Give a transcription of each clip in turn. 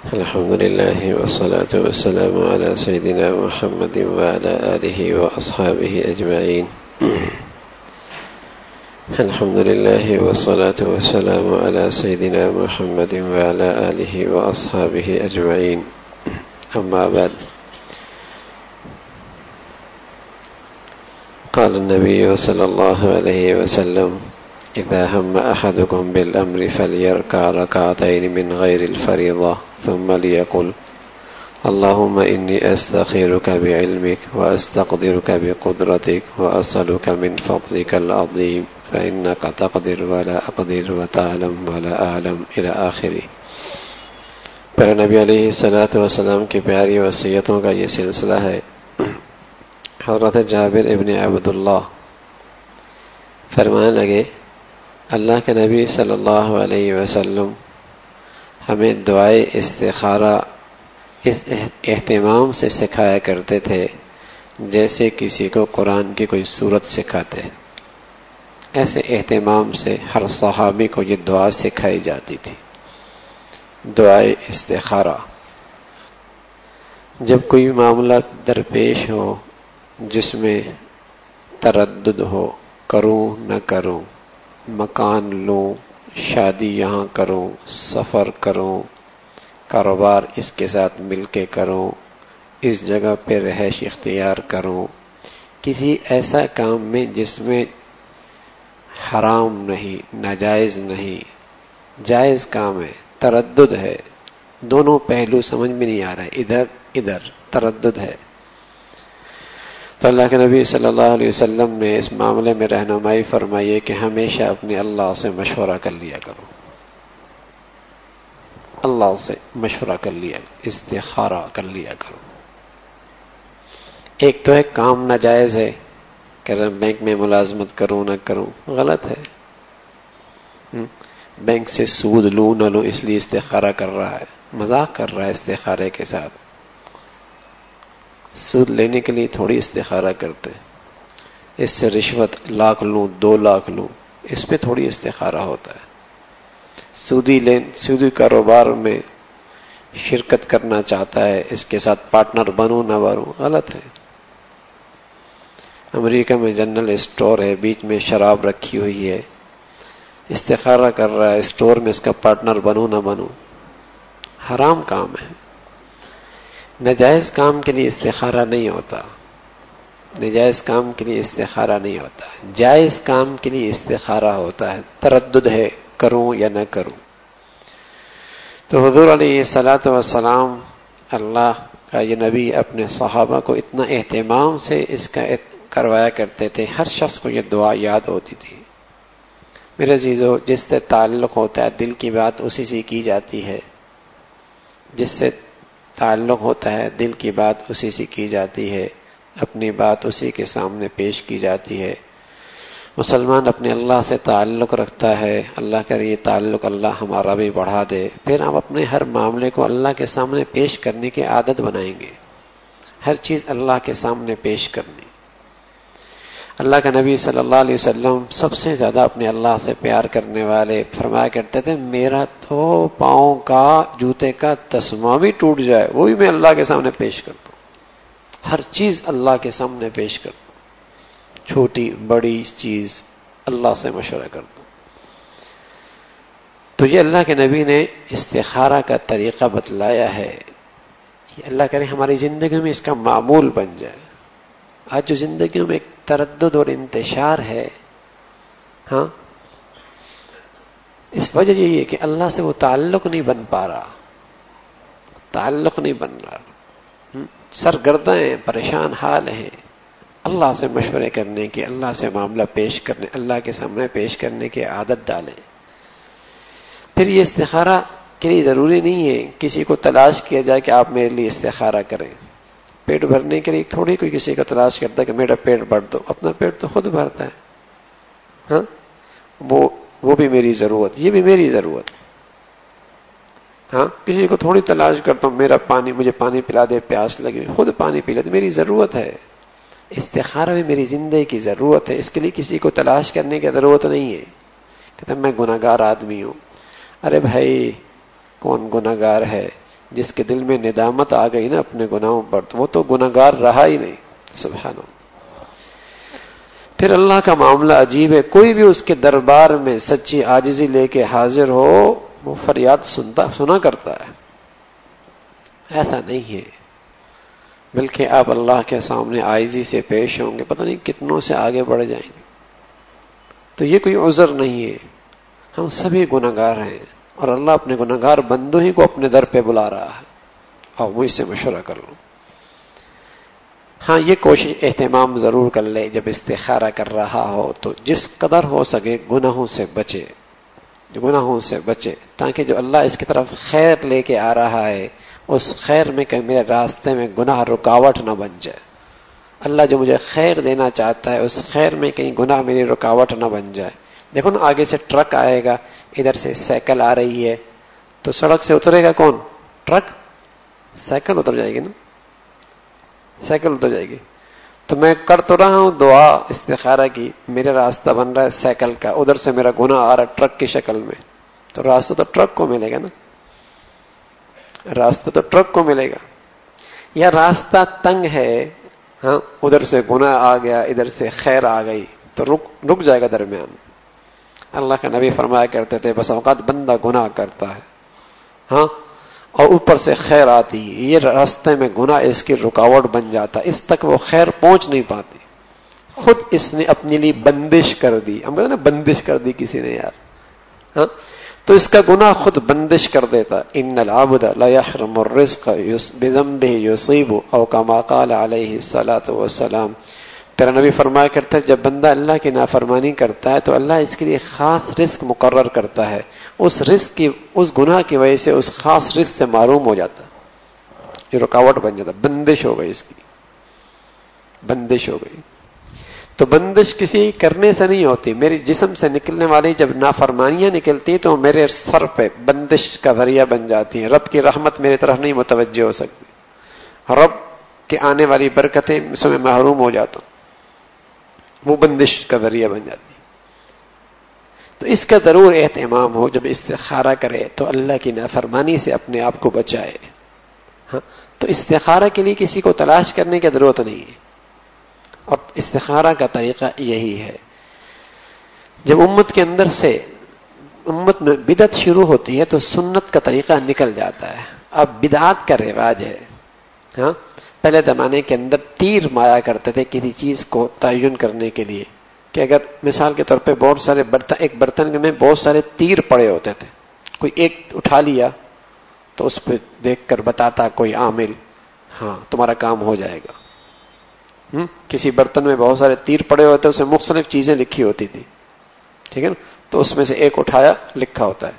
الحمد لله والصلاة والسلام على سيدنا محمد وعلى آله وأصحابه أجمعين. الحمد لله والصلاة والسلام على سيدنا محمد وعلى آله وأصحابه أجمعين. أما بعد، قال النبي صلى الله عليه وسلم إذا هم أحدكم بالأمر فليركع ركعتين من غير الفريضة، ثم ليقل، اللهم إني أستخيرك بعلمك وأستقدرك بقدرتك وأسألك من فضلك العظيم، فإنك تقدر ولا أقدر وتعلم ولا أعلم إلى آخره. پر نبی علیہ صلاۃ وسلام کی پیاری وصیتوں کا یہ سلسلہ ہے۔ حضرت جابر ابن عبداللہ فرمانے لگے اللہ کے نبی صلی اللہ علیہ وسلم ہمیں دعائے استخارہ اس اہتمام سے سکھایا کرتے تھے، جیسے کسی کو قرآن کی کوئی صورت سکھاتے۔ ایسے اہتمام سے ہر صحابی کو یہ دعا سکھائی جاتی تھی۔ دعائے استخارہ۔ جب کوئی معاملہ درپیش ہو، جس میں تردد ہو، کروں نہ کروں مکان لوں، شادی یہاں کروں، سفر کروں، کاروبار اس کے ساتھ مل کے کروں، اس جگہ پہ رہائش اختیار کروں، کسی ایسا کام میں جس میں حرام نہیں، ناجائز نہیں، جائز کام ہے، تردد ہے، دونوں پہلو سمجھ میں نہیں آ رہا ہے، ادھر ادھر، تردد ہے۔ تو اللہ کے نبی صلی اللہ علیہ وسلم نے اس معاملے میں رہنمائی فرمائی کہ ہمیشہ اپنے اللہ سے مشورہ کر لیا کرو۔ اللہ سے مشورہ کر لیا، استخارہ کر لیا کرو۔ ایک تو ہے کام ناجائز ہے کہ بینک میں ملازمت کروں نہ کروں، غلط ہے۔ بینک سے سود لوں نہ لوں، اس لیے استخارہ کر رہا ہے، مذاق کر رہا ہے استخارے کے ساتھ۔ سود لینے کے لیے تھوڑی استخارہ کرتے اس سے رشوت لاکھ لوں، دو لاکھ لوں، اس پہ تھوڑی استخارہ ہوتا ہے۔ سودی لین، سودی کاروبار میں شرکت کرنا چاہتا ہے، اس کے ساتھ پارٹنر بنوں نہ بنوں غلط ہے۔ امریکہ میں جنرل اسٹور ہے، بیچ میں شراب رکھی ہوئی ہے۔ استخارہ کر رہا ہے، اسٹور میں اس کا پارٹنر بنوں نہ بنوں حرام کام ہے۔ نجائز کام کے لیے استخارہ نہیں ہوتا۔ نجائز کام کے لیے استخارہ نہیں ہوتا۔ جائز کام کے لیے استخارہ ہوتا ہے۔ تردد ہے، کروں یا نہ کروں۔ تو حضور علیہ سلاۃ وسلام اللہ کا یہ نبی اپنے صحابہ کو اتنا اہتمام سے اس کا کروایا کرتے تھے۔ ہر شخص کو یہ دعا یاد ہوتی تھی۔ میرے عزیزو، جس سے تعلق ہوتا ہے، دل کی بات اسی سے کی جاتی ہے۔ جس سے تعلق ہوتا ہے، دل کی بات اسی سے کی جاتی ہے، اپنی بات اسی کے سامنے پیش کی جاتی ہے۔ مسلمان اپنے اللہ سے تعلق رکھتا ہے، اللہ کر یہ تعلق اللہ ہمارا بھی بڑھا دے۔ پھر ہم اپنے ہر معاملے کو اللہ کے سامنے پیش کرنے کی عادت بنائیں گے۔ ہر چیز اللہ کے سامنے پیش کرنی۔ اللہ کا نبی صلی اللہ علیہ وسلم سب سے زیادہ اپنے اللہ سے پیار کرنے والے فرمایا کرتے تھے، میرا تو پاؤں کا، جوتے کا تسما بھی ٹوٹ جائے، وہ بھی میں اللہ کے سامنے پیش کرتا ہوں۔ ہر چیز اللہ کے سامنے پیش کرتا ہوں۔ چھوٹی، بڑی چیز اللہ سے مشورہ کرتا ہوں۔ تو یہ اللہ کے نبی نے استخارہ کا طریقہ بتلایا ہے۔ یہ اللہ کرے ہماری زندگی میں اس کا معمول بن جائے۔ آج جو زندگیوں میں ایک تردد اور انتشار ہے ہاں اس وجہ یہی ہے کہ اللہ سے وہ تعلق نہیں بن پا رہا۔ تعلق نہیں بن رہا۔ سرگردہ ہیں، پریشان حال ہیں۔ اللہ سے مشورے کرنے کی اللہ سے معاملہ پیش کرنے، اللہ کے سامنے پیش کرنے کی عادت ڈالیں۔ پھر یہ استخارہ کے لیے ضروری نہیں ہے کسی کو تلاش کیا جائے کہ آپ میرے لیے استخارہ کریں۔ پیٹ بھرنے کے لیے تھوڑی کوئی کسی کا تلاش کرتا ہے کہ میرا پیٹ بھر دو، اپنا پیٹ تو خود بھرتا ہے۔ ہاں؟ وہ وہ بھی میری ضرورت، یہ بھی میری ضرورت۔ ہاں؟ کسی کو تھوڑی تلاش کرتا ہوں، میرا پانی، مجھے پانی پلا دے، پیاس لگے، خود پانی پی لے میری ضرورت ہے۔ استخارہ میں میری زندگی کی ضرورت ہے، اس کے لیے کسی کو تلاش کرنے کی ضرورت نہیں ہے۔ کہتے میں گناگار آدمی ہوں۔ ارے بھائی، کون گناگار ہے؟ جس کے دل میں ندامت آ گئی نا اپنے گناہوں پر، تو وہ تو گناگار رہا ہی نہیں۔ سبحان اللہ۔ پھر اللہ کا معاملہ عجیب ہے۔ کوئی بھی اس کے دربار میں سچی آجزی لے کے حاضر ہو، وہ فریاد سنتا، سنا کرتا ہے۔ ایسا نہیں ہے۔ بلکہ آپ اللہ کے سامنے آئزی سے پیش ہوں گے، پتہ نہیں کتنوں سے آگے بڑھ جائیں گے۔ تو یہ کوئی عذر نہیں ہے۔ ہم سبھی گناگار ہیں۔ اور اللہ اپنے گناگار بندوں ہی کو اپنے در پہ بلا رہا ہے۔ اور وہ اس سے مشورہ کر لوں۔ ہاں یہ کوشش اہتمام ضرور کر لے۔ جب استخارہ کر رہا ہو تو جس قدر ہو سکے گناہوں سے بچے۔ گناہوں سے بچے۔ تاکہ جو اللہ اس کی طرف خیر لے کے آ رہا ہے، اس خیر میں کہ میرے راستے میں گناہ رکاوٹ نہ بن جائے۔ اللہ جو مجھے خیر دینا چاہتا ہے، اس خیر میں کہیں گناہ میری رکاوٹ نہ بن جائے۔ دیکھو نا، آگے سے ٹرک آئے گا۔ ادھر سے سائیکل آ رہی ہے، تو سڑک سے اترے گا کون؟ ٹرک۔ سائیکل اتر جائے گی نا۔ سائیکل اتر جائے گی۔ تو میں کر تو رہا ہوں دعا، استخارہ کی۔ میرا راستہ بن رہا ہے سائیکل کا۔ ادھر سے میرا گنا آ رہا ہے ٹرک کی شکل میں۔ تو راستہ تو ٹرک کو ملے گا نا۔ راستہ تو ٹرک کو ملے گا۔ یا راستہ تنگ ہے ہاں ادھر سے گنا آ گیا، ادھر سے خیر آ گئی، تو رک رک جائے گا درمیان۔ اللہ کا نبی فرمایا کرتے تھے، بس اوقات بندہ گناہ کرتا ہے۔ ہاں؟ اور اوپر سے خیر آتی یہ راستے میں گنا اس کی رکاوٹ بن جاتا اس تک وہ خیر پہنچ نہیں پاتی۔ خود اس نے اپنے لیے بندش کر دی۔ ہم کہتے نا، بندش کر دی کسی نے یار۔ ہاں؟ تو اس کا گنا خود بندش کر دیتا۔ ان العبد لا يحرم الرزق بذنبه يصيب او كما قال عليه الصلاه والسلام۔ تیرا نبی فرمایا کرتا ہے، جب بندہ اللہ کی نافرمانی کرتا ہے تو اللہ اس کے لیے خاص رزق مقرر کرتا ہے۔ اس رزق کی، اس گناہ کی وجہ سے اس خاص رزق سے معروم ہو جاتا۔ یہ رکاوٹ بن جاتا۔ بندش ہو گئی اس کی۔ بندش ہو گئی۔ تو بندش کسی کرنے سے نہیں ہوتی۔ میری جسم سے نکلنے والی جب نافرمانیاں نکلتی تو میرے سر پہ بندش کا ذریعہ بن جاتی ہیں۔ رب کی رحمت میری طرف نہیں متوجہ ہو سکتی۔ رب کے آنے والی برکتیں اس میں محروم ہو جاتا۔ ہوں وہ بندش کا ذریعہ بن جاتی تو اس کا ضرور اہتمام ہو جب استخارہ کرے تو اللہ کی نافرمانی سے اپنے آپ کو بچائے۔ ہاں تو استخارہ کے لیے کسی کو تلاش کرنے کی ضرورت نہیں ہے۔ اور استخارہ کا طریقہ یہی ہے۔ جب امت کے اندر سے امت میں بدت شروع ہوتی ہے تو سنت کا طریقہ نکل جاتا ہے۔ اب بدعات کا رواج ہے۔ ہاں پہلے زمانے کے اندر تیر مایا کرتے تھے کسی چیز کو تعین کرنے کے لیے کہ اگر مثال کے طور پہ بہت سارے برتن، ایک برتن میں بہت سارے تیر پڑے ہوتے تھے۔ کوئی ایک اٹھا لیا تو اس پہ دیکھ کر بتاتا کوئی عامل ہاں تمہارا کام ہو جائے گا۔ کسی برتن میں بہت سارے تیر پڑے ہوتے اس میں مختلف چیزیں لکھی ہوتی تھی۔ ٹھیک ہے نا؟ تو اس میں سے ایک اٹھایا، لکھا ہوتا ہے،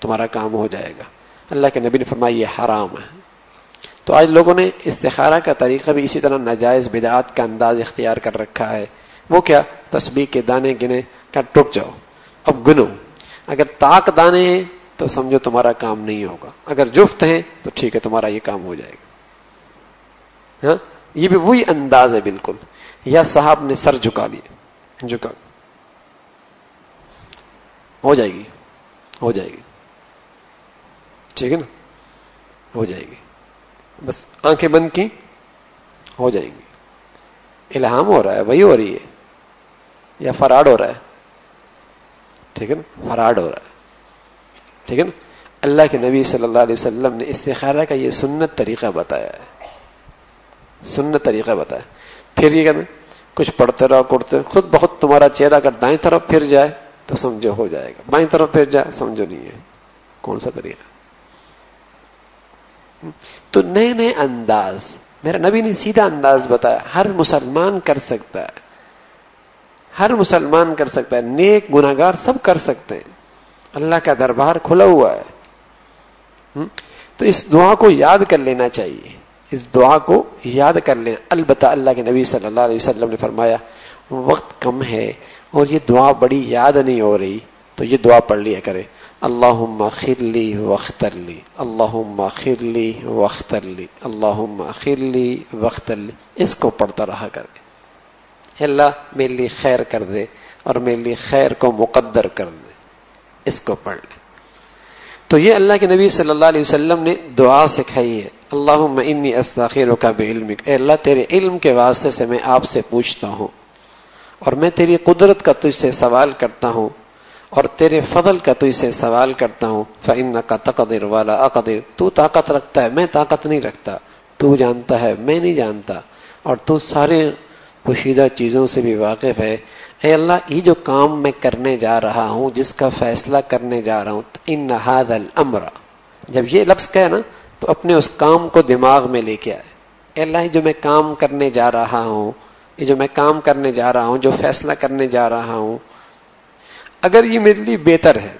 تمہارا کام ہو جائے گا۔ اللہ کے نبی نے فرمایا، یہ حرام ہے۔ تو آج لوگوں نے استخارہ کا طریقہ بھی اسی طرح ناجائز بدعات کا انداز اختیار کر رکھا ہے۔ وہ کیا؟ تسبیح کے دانے گنے کا ٹک جاؤ۔ اب گنو۔ اگر تاک دانے ہیں تو سمجھو تمہارا کام نہیں ہوگا۔ اگر جفت ہیں تو ٹھیک ہے، تمہارا یہ کام ہو جائے گا۔ ہاں؟ یہ بھی وہی انداز ہے بالکل۔ یا صاحب نے سر جھکا لیے جھکا۔ ہو جائے گی۔ ہو جائے گی۔ ٹھیک ہے نا؟ ہو جائے گی۔ بس آنکھیں بند کی، ہو جائیں گی۔ الہام ہو رہا ہے، وہی ہو رہی ہے۔ یا فراڈ ہو رہا ہے۔ ٹھیک ہے نا؟ فراڈ ہو رہا ہے۔ ٹھیک ہے نا؟ اللہ کے نبی صلی اللہ علیہ وسلم نے استخارہ کا یہ سنت طریقہ بتایا ہے۔ سنت طریقہ بتایا پھر یہ کہنا کچھ پڑھتے رہو کرتے خود بہت تمہارا چہرہ اگر دائیں طرف پھر جائے تو سمجھو، ہو جائے گا۔ بائیں طرف پھر جائے، سمجھو نہیں ہے۔ کون سا طریقہ؟ تو نئے نئے انداز میرا نبی نے سیدھا انداز بتایا، ہر مسلمان کر سکتا ہے۔ ہر مسلمان کر سکتا ہے، نیک گناگار سب کر سکتے ہیں۔ اللہ کا دربار کھلا ہوا ہے۔ تو اس دعا کو یاد کر لینا چاہیے۔ اس دعا کو یاد کر لینا البتہ اللہ کے نبی صلی اللہ علیہ وسلم نے فرمایا، وقت کم ہے اور یہ دعا بڑی یاد نہیں ہو رہی۔ تو یہ دعا پڑھ لیا کرے۔ اللہ خرلی وختر لی۔ اللہ خرلی وختر لی۔ اللہ خرلی وختر لی۔ اس کو پڑھتا رہا کرے۔ اللہ، میرے لیے خیر کر دے اور میرے لیے خیر کو مقدر کر دے۔ اس کو پڑھ لے۔ تو یہ اللہ کے نبی صلی اللہ علیہ وسلم نے دعا سکھائی ہے۔ اللہ انی استاخیر کا بے علم اے اللہ، تیرے علم کے واسطے سے میں آپ سے پوچھتا ہوں اور میں تیری قدرت کا تجھ سے سوال کرتا ہوں۔ اور تیرے فضل کا تجھ سے سوال کرتا ہوں فن کا تقدر والا اقدر تو طاقت رکھتا ہے، میں طاقت نہیں رکھتا۔ تو جانتا ہے، میں نہیں جانتا۔ اور تو سارے پوشیدہ چیزوں سے بھی واقف ہے۔ اے اللہ، یہ جو کام میں کرنے جا رہا ہوں، جس کا فیصلہ کرنے جا رہا ہوں ان نہاد المر جب یہ لفظ کہ نا، تو اپنے اس کام کو دماغ میں لے کے آئے۔ اے اللہ جو میں کام کرنے جا رہا ہوں، یہ جو میں کام کرنے جا رہا ہوں، جو فیصلہ کرنے جا رہا ہوں اگر یہ میرے لیے بہتر ہے،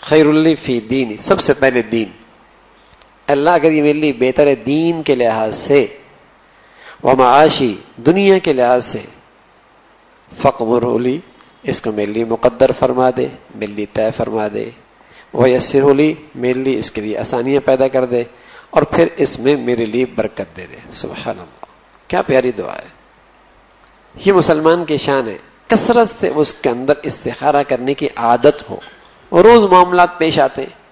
خیر اللہ فی دین سب سے پہلے دین۔ اللہ اگر یہ میرے لیے بہتر ہے دین کے لحاظ سے وہ معاشی دنیا کے لحاظ سے فقبر اولی اس کو میرے لیے مقدر فرما دے، میرے لیے طے فرما دے۔ وہ یسر اولی میرے لیے اس کے لیے آسانیاں پیدا کر دے۔ اور پھر اس میں میرے لیے برکت دے دے۔ سبحان اللہ۔ کیا پیاری دعا ہے۔ یہ مسلمان کی شان ہے۔ کثرت سے اس کے اندر استخارہ کرنے کی عادت ہو۔ روز معاملات پیش آتے ہیں۔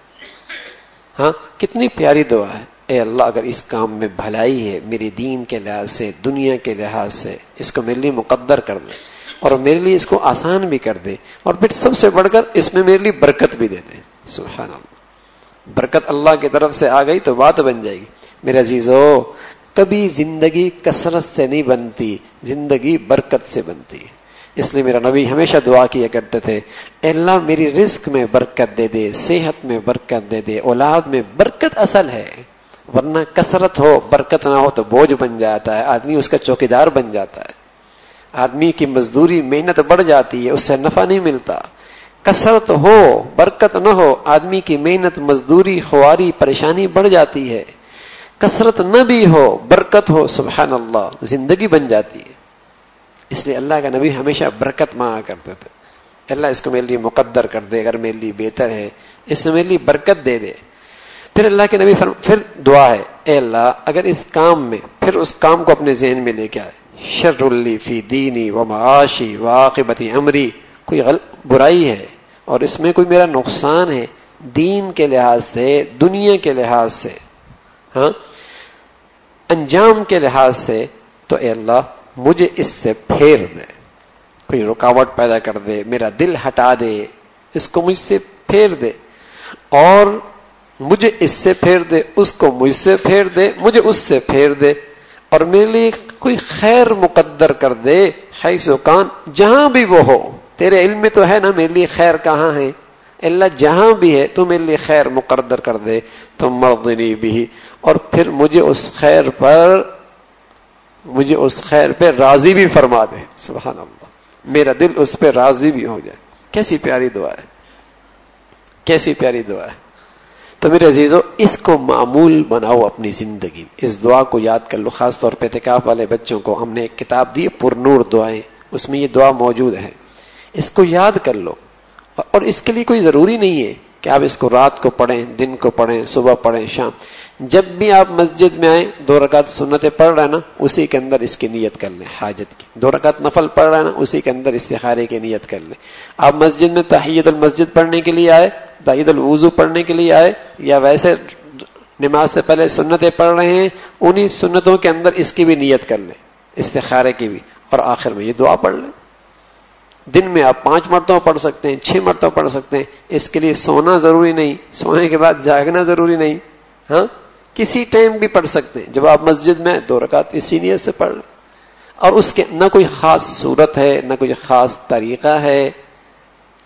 ہاں کتنی پیاری دعا ہے۔ اے اللہ، اگر اس کام میں بھلائی ہے میری دین کے لحاظ سے، دنیا کے لحاظ سے، اس کو میرے لیے مقدر کر دے اور میرے لیے اس کو آسان بھی کر دے اور پھر سب سے بڑھ کر اس میں میرے لیے برکت بھی دے دے سبحان اللہ۔ برکت اللہ کی طرف سے آ گئی تو بات بن جائے گی۔ میرے عزیزو، کبھی زندگی کثرت سے نہیں بنتی، زندگی برکت سے بنتی۔ اس لیے میرا نبی ہمیشہ دعا کیا کرتے تھے، اللہ میری رزق میں برکت دے دے، صحت میں برکت دے دے، اولاد میں برکت اصل ہے۔ ورنہ کثرت ہو، برکت نہ ہو تو بوجھ بن جاتا ہے، آدمی اس کا چوکیدار بن جاتا ہے۔ آدمی کی مزدوری، محنت بڑھ جاتی ہے، اس سے نفع نہیں ملتا۔ کثرت ہو، برکت نہ ہو، آدمی کی محنت، مزدوری، خواری، پریشانی بڑھ جاتی ہے۔ کثرت نہ بھی ہو، برکت ہو، سبحان اللہ، زندگی بن جاتی ہے۔ اس لیے اللہ کا نبی ہمیشہ برکت مانگا کرتے تھے۔ اللہ اس کو میرے لیے مقدر کر دے، اگر میرے لیے بہتر ہے، اس میں میرے لیے برکت دے دے۔ پھر اللہ کے نبی فرم، پھر دعا ہے، اے اللہ، اگر اس کام میں، پھر اس کام کو اپنے ذہن میں لے کے آئے۔ شر اللی فی دینی و معاشی واقبتی امری۔ کوئی غلط برائی ہے اور اس میں کوئی میرا نقصان ہے دین کے لحاظ سے، دنیا کے لحاظ سے ہاں؟ انجام کے لحاظ سے، تو اے اللہ مجھے اس سے پھیر دے۔ کوئی رکاوٹ پیدا کر دے، میرا دل ہٹا دے، اس کو مجھ سے پھیر دے۔ اور مجھے اس سے پھیر دے، اس کو مجھ سے پھیر دے، مجھے اس سے پھیر دے۔ اور میرے لیے کوئی خیر مقدر کر دے، حیث و کان، جہاں بھی وہ ہو۔ تیرے علم میں تو ہے نا، میرے لیے خیر کہاں ہے؟ اللہ جہاں بھی ہے تو میرے لیے خیر مقدر کر دے۔ تو مردنی بھی اور پھر مجھے اس خیر پر مجھے اس خیر پہ راضی بھی فرما دے۔ سبحان اللہ۔ میرا دل اس پہ راضی بھی ہو جائے۔ کیسی پیاری دعا ہے۔ کیسی پیاری دعا ہے۔ تو میرے عزیزو، اس کو معمول بناؤ اپنی زندگی۔ اس دعا کو یاد کر لو، خاص طور پہ احتکاف والے بچوں کو۔ ہم نے ایک کتاب دی پر نور دعائیں۔ اس میں یہ دعا موجود ہے۔ اس کو یاد کر لو۔ اور اس کے لیے کوئی ضروری نہیں ہے کہ آپ اس کو رات کو پڑھیں، دن کو پڑھیں، صبح پڑھیں، شام۔ جب بھی آپ مسجد میں آئیں، دو رکعت سنتیں پڑھ رہے نا، اسی کے اندر اس کی نیت کر لیں، حاجت کی۔ دو رکعت نفل پڑھ رہے نا، اسی کے اندر استخارے کی نیت کر لیں۔ آپ مسجد میں تحید المسجد پڑھنے کے لیے آئے، تحید الوضو پڑھنے کے لیے آئے، یا ویسے نماز سے پہلے سنتیں پڑھ رہے ہیں، انہی سنتوں کے اندر اس کی بھی نیت کر لیں، استخارے کی بھی۔ اور آخر میں یہ دعا پڑھ لیں۔ دن میں آپ پانچ مرتبہ پڑھ سکتے ہیں، چھ مرتبہ پڑھ سکتے ہیں، اس کے لیے سونا ضروری نہیں، سونے کے بعد جاگنا ضروری نہیں۔ ہاں؟ کسی ٹائم بھی پڑھ سکتے ہیں۔ جب آپ مسجد میں دو رکعت اسی نیت سے پڑھ لیں۔ اور اس کے نہ کوئی خاص صورت ہے، نہ کوئی خاص طریقہ ہے۔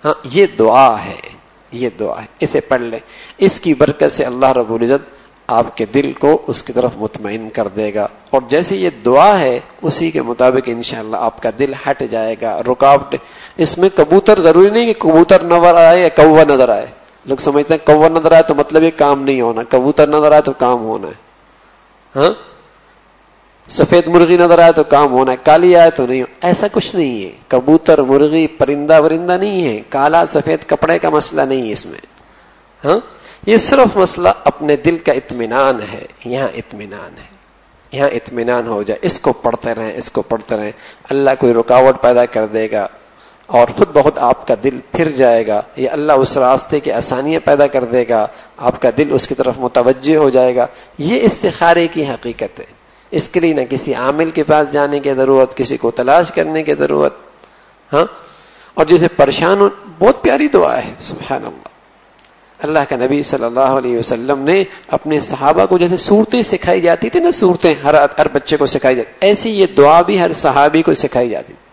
ہاں یہ دعا ہے۔ یہ دعا ہے۔ اسے پڑھ لیں۔ اس کی برکت سے اللہ رب العزت آپ کے دل کو اس کی طرف مطمئن کر دے گا۔ اور جیسے یہ دعا ہے، اسی کے مطابق انشاءاللہ شاء آپ کا دل ہٹ جائے گا۔ رکاوٹ، اس میں کبوتر ضروری نہیں کہ کبوتر نظر آئے یا کوا نظر آئے۔ لوگ سمجھتے ہیں کوا نظر آئے تو مطلب یہ کام نہیں ہونا، کبوتر نظر آئے تو کام ہونا ہے۔ ہاں؟ سفید مرغی نظر آئے تو کام ہونا ہے، کالی آئے تو نہیں، ایسا کچھ نہیں ہے۔ کبوتر، مرغی، پرندہ، ورندہ نہیں ہے، کالا، سفید کپڑے کا مسئلہ نہیں ہے اس میں۔ ہاں؟ یہ صرف مسئلہ اپنے دل کا اطمینان ہے، یہاں اطمینان ہے۔ یہاں اطمینان ہو جائے، اس کو پڑھتے رہیں، اس کو پڑھتے رہیں۔ اللہ کوئی رکاوٹ پیدا کر دے گا اور خود بہت آپ کا دل پھر جائے گا۔ یا اللہ اس راستے کی آسانیاں پیدا کر دے گا۔ آپ کا دل اس کی طرف متوجہ ہو جائے گا۔ یہ استخارے کی حقیقت ہے۔ اس کے لیے نہ کسی عامل کے پاس جانے کی ضرورت، کسی کو تلاش کرنے کی ضرورت۔ ہاں؟ اور جسے پریشان بہت پیاری دعا ہے سبحان اللہ اللہ کا نبی صلی اللہ علیہ وسلم نے اپنے صحابہ کو جیسے صورتیں سکھائی جاتی تھی نا، صورتیں ہر ہر بچے کو سکھائی جاتی۔ ایسی یہ دعا بھی ہر صحابی کو سکھائی جاتی۔ تھی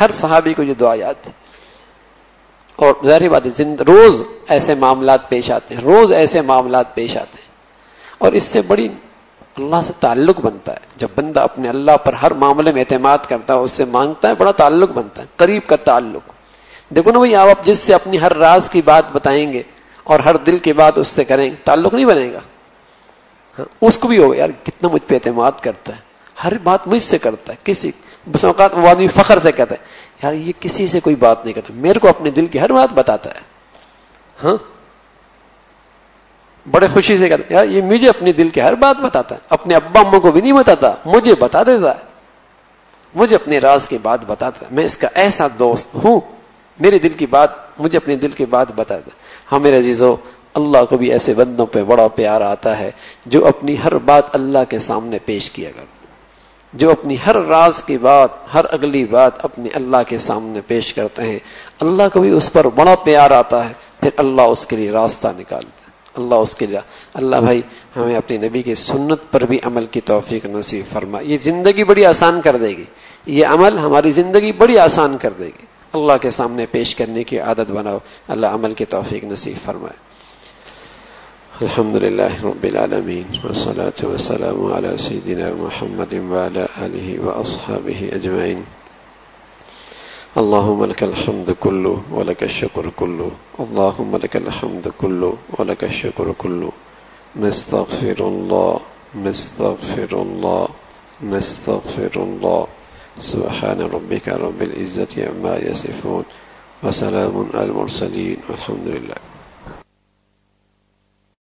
ہر صحابی کو یہ دعا یاد تھی اور ظاہر بات ہے روز ایسے معاملات پیش آتے ہیں روز ایسے معاملات پیش آتے ہیں۔ اور اس سے بڑی اللہ سے تعلق بنتا ہے۔ جب بندہ اپنے اللہ پر ہر معاملے میں اعتماد کرتا ہے اس سے مانگتا ہے بڑا تعلق بنتا ہے قریب کا تعلق۔ دیکھو نا بھائی آپ جس سے اپنی ہر راز کی بات بتائیں گے اور ہر دل کی بات اس سے کریں گے تعلق نہیں بنے گا۔ ہاں، اس کو بھی ہو یار کتنا مجھ پہ اعتماد کرتا ہے ہر بات مجھ سے کرتا ہے کسی بس اوقات وہ آدمی فخر سے کہتا ہے، یار یہ کسی سے کوئی بات نہیں کرتا، میرے کو اپنے دل کی ہر بات بتاتا ہے۔ ہاں؟ بڑے خوشی سے کہتا یار یہ مجھے اپنے دل کی ہر بات بتاتا ہے، اپنے ابا امو کو بھی نہیں بتاتا، مجھے بتا دیتا ہے۔ مجھے اپنے راز کی بات بتاتا ہے، میں اس کا ایسا دوست ہوں، میرے دل کی بات، مجھے اپنے دل کی بات بتا دے ہاں میرے عزیزو، اللہ کو بھی ایسے بندوں پہ بڑا پیار آتا ہے جو اپنی ہر بات اللہ کے سامنے پیش کیا کر جو اپنی ہر راز کی بات، ہر اگلی بات اپنی اللہ کے سامنے پیش کرتے ہیں۔ اللہ کو بھی اس پر بڑا پیار آتا ہے، پھر اللہ اس کے لیے راستہ نکالتا ہے۔ اللہ اس کے لیے، اللہ بھائی، ہمیں اپنی نبی کی سنت پر بھی عمل کی توفیق نصیب فرما۔ یہ زندگی بڑی آسان کر دے گی۔ یہ عمل ہماری زندگی بڑی آسان کر دے گی۔ اللہ کے سامنے پیش کرنے کی عادت بناؤ۔ اللہ عمل کی توفیق نصیب فرمائے۔ الحمد للہ رب العالمین والصلاة والسلام على سيدنا محمد وعلى آله وأصحابه أجمعين. اللهم لك الحمد كله ولك الشكر كله، اللهم لك الحمد كله ولك الشكر كله. نستغفر الله نستغفر الله نستغفر الله. سبحان ربك رب العزة عما يصفون، وسلام على المرسلين، والحمد لله.